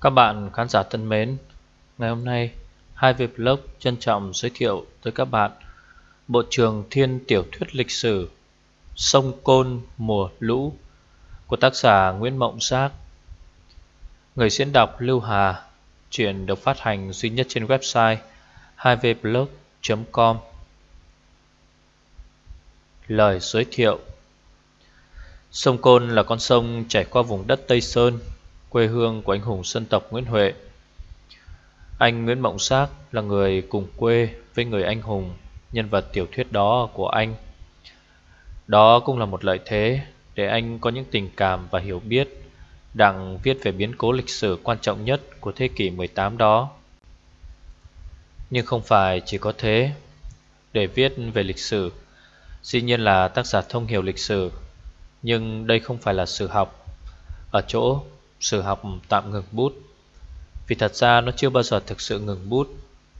Các bạn khán giả thân mến, ngày hôm nay hai vị blog trân trọng giới thiệu tới các bạn bộ trường thiên tiểu thuyết lịch sử Sông Côn Mùa Lũ của tác giả Nguyễn Mộng Giác. Người diễn đọc Lưu Hà, chuyện được phát hành duy nhất trên website 2vblog.com. Lời giới thiệu Sông Côn là con sông chảy qua vùng đất Tây Sơn quê hương của anh hùng dân tộc Nguyễn Huệ. Anh Nguyễn Mộng Sác là người cùng quê với người anh hùng, nhân vật tiểu thuyết đó của anh. Đó cũng là một lợi thế để anh có những tình cảm và hiểu biết đặng viết về biến cố lịch sử quan trọng nhất của thế kỷ 18 đó. Nhưng không phải chỉ có thế, để viết về lịch sử, dĩ nhiên là tác giả thông hiểu lịch sử, nhưng đây không phải là sử học. Ở chỗ Sử học tạm ngừng bút. Vì thật ra nó chưa bao giờ thực sự ngừng bút,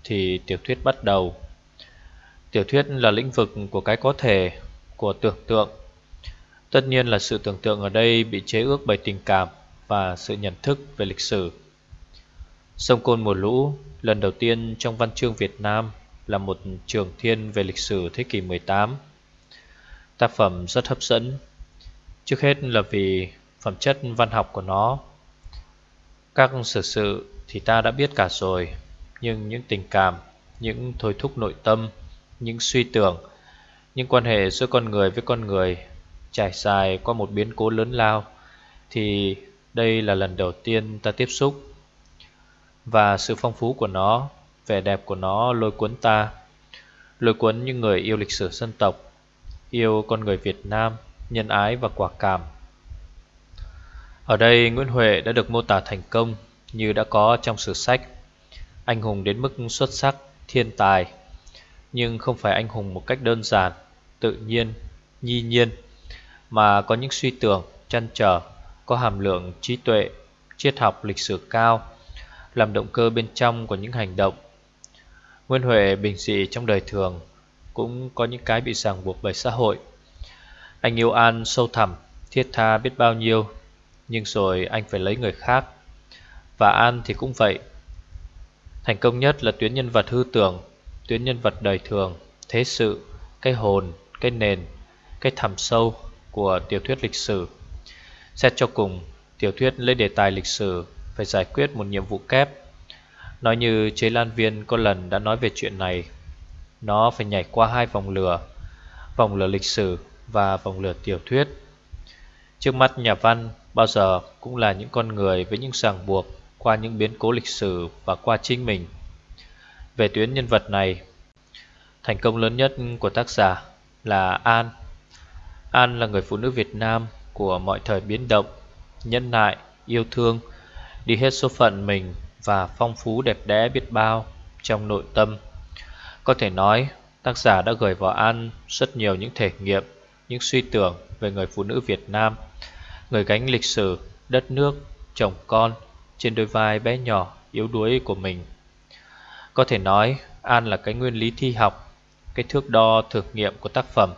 Thì tiểu thuyết bắt đầu. Tiểu thuyết là lĩnh vực của cái có thể, Của tưởng tượng. Tất nhiên là sự tưởng tượng ở đây bị chế ước bởi tình cảm Và sự nhận thức về lịch sử. Sông Côn Mùa Lũ, lần đầu tiên trong văn chương Việt Nam Là một trường thiên về lịch sử thế kỷ 18 Tác phẩm rất hấp dẫn. Trước hết là vì phẩm chất văn học của nó các sự sự thì ta đã biết cả rồi Nhưng những tình cảm, những thôi thúc nội tâm, những suy tưởng Những quan hệ giữa con người với con người Trải dài qua một biến cố lớn lao Thì đây là lần đầu tiên ta tiếp xúc. Và sự phong phú của nó, vẻ đẹp của nó lôi cuốn ta Lôi cuốn những người yêu lịch sử dân tộc Yêu con người Việt Nam, nhân ái và quả cảm ở đây Nguyễn Huệ đã được mô tả thành công như đã có trong sử sách. Anh hùng đến mức xuất sắc, thiên tài. Nhưng không phải anh hùng một cách đơn giản, tự nhiên, nhi nhiên Mà có những suy tưởng, chăn trở, có hàm lượng trí tuệ, triết học lịch sử cao Làm động cơ bên trong của những hành động. Nguyễn Huệ bình dị trong đời thường Cũng có những cái bị ràng buộc bởi xã hội. Anh yêu An sâu thẳm, thiết tha biết bao nhiêu nhưng rồi anh phải lấy người khác. Và An thì cũng vậy. Thành công nhất là tuyến nhân vật hư tưởng Tuyến nhân vật đời thường Thế sự, cái hồn, cái nền Cái thẳm sâu của tiểu thuyết lịch sử. Xét cho cùng Tiểu thuyết lấy đề tài lịch sử Phải giải quyết một nhiệm vụ kép. Nói như chế lan viên có lần đã nói về chuyện này. Nó phải nhảy qua hai vòng lửa Vòng lửa lịch sử và vòng lửa tiểu thuyết. Trước mắt nhà văn bao giờ cũng là những con người với những ràng buộc qua những biến cố lịch sử và qua chính mình. Về tuyến nhân vật này, thành công lớn nhất của tác giả là An. An là người phụ nữ Việt Nam của mọi thời biến động, nhân nại, yêu thương, đi hết số phận mình và phong phú đẹp đẽ biết bao trong nội tâm. Có thể nói, tác giả đã gửi vào An rất nhiều những thể nghiệm, những suy tưởng về người phụ nữ Việt Nam – Người gánh lịch sử, đất nước, chồng con Trên đôi vai bé nhỏ, yếu đuối của mình. Có thể nói An là cái nguyên lý thi học Cái thước đo thực nghiệm của tác phẩm.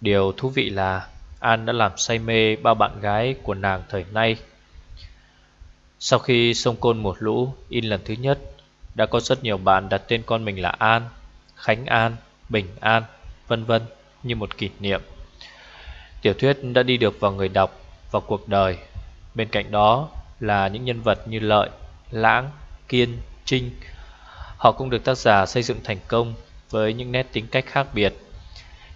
Điều thú vị là An đã làm say mê bao bạn gái của nàng thời nay. Sau khi sông Côn một lũ in lần thứ nhất Đã có rất nhiều bạn đặt tên con mình là An Khánh An, Bình An, vân vân như một kỷ niệm. Tiểu thuyết đã đi được vào người đọc vào cuộc đời. Bên cạnh đó là những nhân vật như Lợi, Lãng, Kiên, Trinh. Họ cũng được tác giả xây dựng thành công với những nét tính cách khác biệt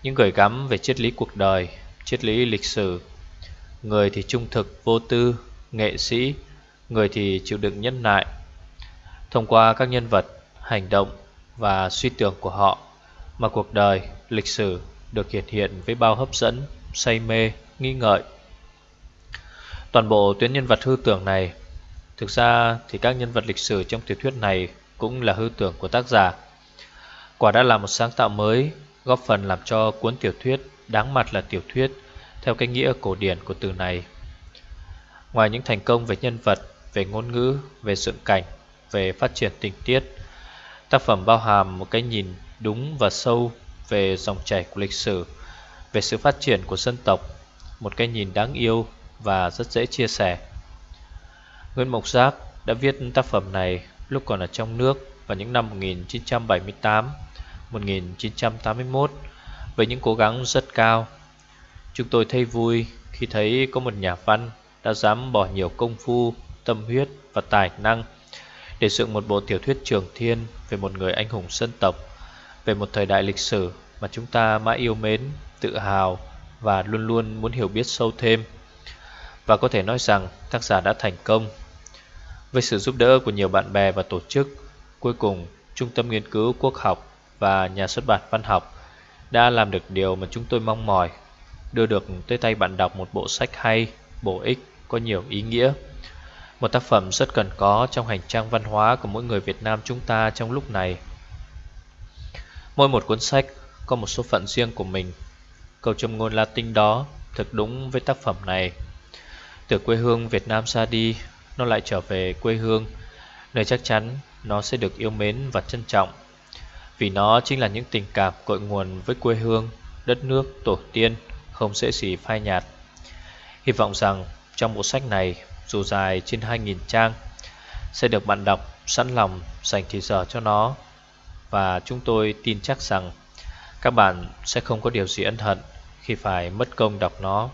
Những gửi gắm về triết lý cuộc đời, triết lý lịch sử. Người thì trung thực, vô tư, nghệ sĩ Người thì chịu đựng nhân nại. Thông qua các nhân vật, hành động và suy tưởng của họ Mà cuộc đời, lịch sử được hiện hiện với bao hấp dẫn, say mê, nghi ngợi. Toàn bộ tuyến nhân vật hư tưởng này. Thực ra thì các nhân vật lịch sử trong tiểu thuyết này Cũng là hư tưởng của tác giả. Quả đã là một sáng tạo mới Góp phần làm cho cuốn tiểu thuyết Đáng mặt là tiểu thuyết Theo cái nghĩa cổ điển của từ này. Ngoài những thành công về nhân vật Về ngôn ngữ, về dựng cảnh Về phát triển tình tiết Tác phẩm bao hàm một cái nhìn đúng và sâu Về dòng chảy của lịch sử Về sự phát triển của dân tộc Một cái nhìn đáng yêu và rất dễ chia sẻ. Nguyễn Mộc Giác đã viết tác phẩm này lúc còn ở trong nước vào những năm 1978, 1981 với những cố gắng rất cao. Chúng tôi thấy vui khi thấy có một nhà văn đã dám bỏ nhiều công phu, tâm huyết và tài năng để dựng một bộ tiểu thuyết trường thiên về một người anh hùng dân tộc, về một thời đại lịch sử mà chúng ta mãi yêu mến, tự hào và luôn luôn muốn hiểu biết sâu thêm. Và có thể nói rằng tác giả đã thành công. Với sự giúp đỡ của nhiều bạn bè và tổ chức, cuối cùng Trung tâm Nghiên cứu Quốc học và Nhà xuất bản Văn học đã làm được điều mà chúng tôi mong mỏi, đưa được tới tay bạn đọc một bộ sách hay, bổ ích, có nhiều ý nghĩa. Một tác phẩm rất cần có trong hành trang văn hóa của mỗi người Việt Nam chúng ta trong lúc này. Mỗi một cuốn sách có một số phận riêng của mình. Câu châm ngôn Latin đó thực đúng với tác phẩm này. Từ quê hương Việt Nam xa đi, nó lại trở về quê hương, nơi chắc chắn nó sẽ được yêu mến và trân trọng. Vì nó chính là những tình cảm cội nguồn với quê hương, đất nước, tổ tiên, không dễ gì phai nhạt. Hy vọng rằng trong bộ sách này, dù dài trên 2.000 trang, sẽ được bạn đọc sẵn lòng dành thời giờ cho nó. Và chúng tôi tin chắc rằng các bạn sẽ không có điều gì ân hận khi phải mất công đọc nó.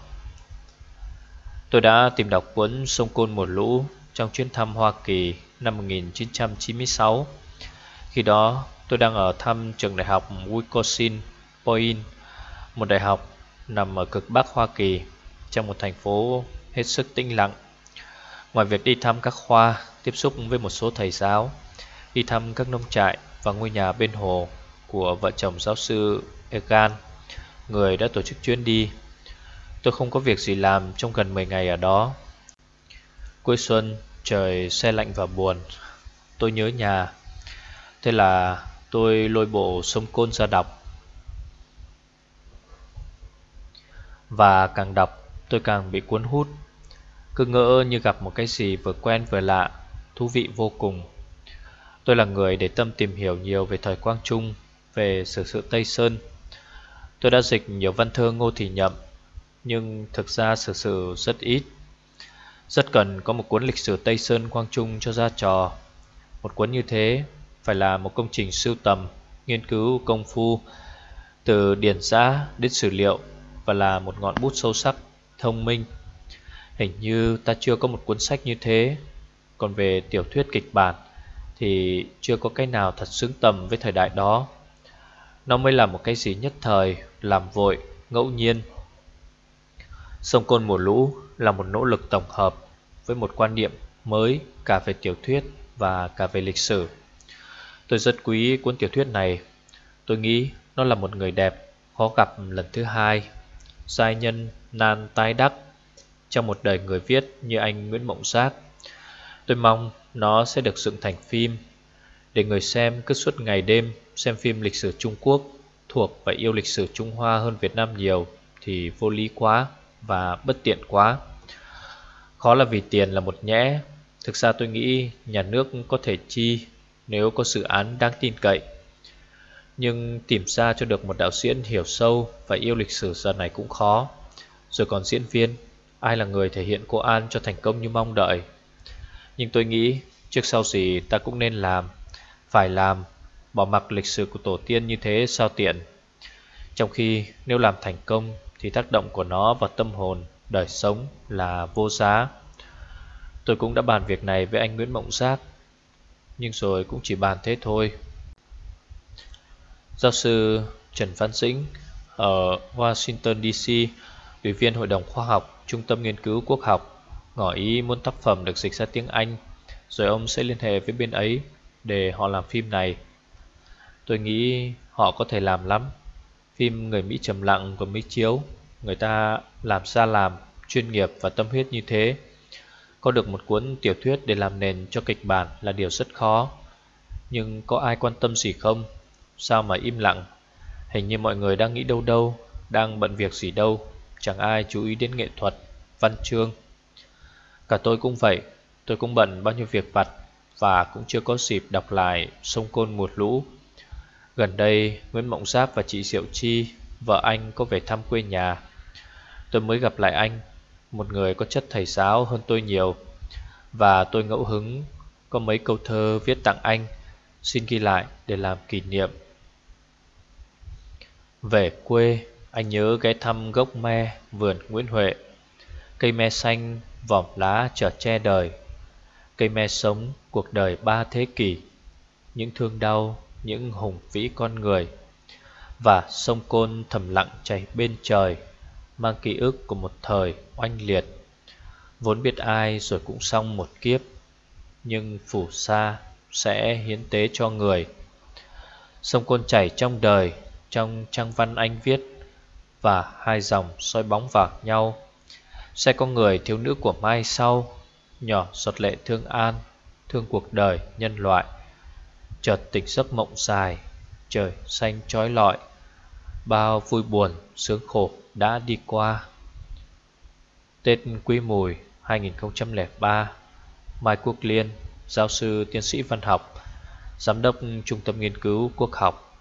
Tôi đã tìm đọc cuốn Sông Côn Một Lũ trong chuyến thăm Hoa Kỳ năm 1996. Khi đó, tôi đang ở thăm trường đại học Wisconsin Point, một đại học nằm ở cực Bắc Hoa Kỳ, trong một thành phố hết sức tĩnh lặng. Ngoài việc đi thăm các khoa, tiếp xúc với một số thầy giáo, đi thăm các nông trại và ngôi nhà bên hồ của vợ chồng giáo sư Egan, người đã tổ chức chuyến đi. Tôi không có việc gì làm trong gần 10 ngày ở đó. Cuối xuân, trời xe lạnh và buồn. Tôi nhớ nhà. Thế là tôi lôi bộ sông Côn ra đọc. Và càng đọc, tôi càng bị cuốn hút. Cứ ngỡ như gặp một cái gì vừa quen vừa lạ, thú vị vô cùng. Tôi là người để tâm tìm hiểu nhiều về thời Quang Trung, về sử sự Tây Sơn. Tôi đã dịch nhiều văn thơ Ngô Thị Nhậm, nhưng thực ra sử sự rất ít. Rất cần có một cuốn lịch sử Tây Sơn Quang Trung cho ra trò. Một cuốn như thế phải là một công trình sưu tầm, nghiên cứu công phu, từ điển giã đến sử liệu và là một ngọn bút sâu sắc, thông minh. Hình như ta chưa có một cuốn sách như thế. Còn về tiểu thuyết kịch bản thì chưa có cái nào thật xứng tầm với thời đại đó. Nó mới là một cái gì nhất thời, làm vội, ngẫu nhiên. Sông Côn Mùa Lũ là một nỗ lực tổng hợp với một quan niệm mới cả về tiểu thuyết và cả về lịch sử. Tôi rất quý cuốn tiểu thuyết này. Tôi nghĩ nó là một người đẹp khó gặp lần thứ hai. Giai nhân nan tái đắc, trong một đời người viết như anh Nguyễn Mộng Giác. Tôi mong nó sẽ được dựng thành phim để người xem cứ suốt ngày đêm xem phim lịch sử Trung Quốc thuộc và yêu lịch sử Trung Hoa hơn Việt Nam nhiều thì vô lý quá và bất tiện quá. Khó là vì tiền là một nhẽ, thực ra tôi nghĩ nhà nước có thể chi nếu có dự án đáng tin cậy. Nhưng tìm ra cho được một đạo diễn hiểu sâu và yêu lịch sử giờ này cũng khó. Rồi còn diễn viên, ai là người thể hiện cô An cho thành công như mong đợi. Nhưng tôi nghĩ trước sau gì ta cũng nên làm, phải làm, bỏ mặc lịch sử của tổ tiên như thế sao tiện. Trong khi nếu làm thành công thì tác động của nó vào tâm hồn, đời sống là vô giá. Tôi cũng đã bàn việc này với anh Nguyễn Mộng Giác nhưng rồi cũng chỉ bàn thế thôi. Giáo sư Trần Văn Dĩnh Ở Washington DC Ủy viên Hội đồng Khoa học Trung tâm Nghiên cứu Quốc học Ngỏ ý muốn tác phẩm được dịch ra tiếng Anh Rồi ông sẽ liên hệ với bên ấy Để họ làm phim này. Tôi nghĩ họ có thể làm lắm. Phim Người Mỹ trầm lặng của Mỹ Chiếu. Người ta làm xa làm Chuyên nghiệp và tâm huyết như thế. Có được một cuốn tiểu thuyết để làm nền cho kịch bản là điều rất khó. Nhưng có ai quan tâm gì không? Sao mà im lặng? Hình như mọi người đang nghĩ đâu đâu Đang bận việc gì đâu. Chẳng ai chú ý đến nghệ thuật, văn chương. Cả tôi cũng vậy. Tôi cũng bận bao nhiêu việc vặt Và cũng chưa có dịp đọc lại Sông Côn Một Lũ. Gần đây, Nguyễn Mộng Giáp và chị Diệu Chi, Vợ anh, có về thăm quê nhà. Tôi mới gặp lại anh, một người có chất thầy giáo hơn tôi nhiều. Và tôi ngẫu hứng Có mấy câu thơ viết tặng anh, Xin ghi lại để làm kỷ niệm. Về quê, Anh nhớ ghé thăm gốc me Vườn Nguyễn Huệ. Cây me xanh, vòm lá trở che đời. Cây me sống cuộc đời ba thế kỷ. Những thương đau những hùng vĩ con người, Và sông Côn thầm lặng chảy bên trời, Mang ký ức của một thời oanh liệt. Vốn biết ai rồi cũng xong một kiếp, Nhưng phủ xa sẽ hiến tế cho người. Sông Côn chảy trong đời, Trong trang văn anh viết, Và hai dòng soi bóng vào nhau. Sẽ có người thiếu nữ của mai sau, Nhỏ giọt lệ thương an, Thương cuộc đời nhân loại. Chợt tỉnh giấc mộng dài, Trời xanh trói lọi, Bao vui buồn, sướng khổ đã đi qua. Tết Quý Mùi 2003 Mai Quốc Liên, Giáo sư tiến sĩ văn học, Giám đốc Trung tâm Nghiên cứu Quốc học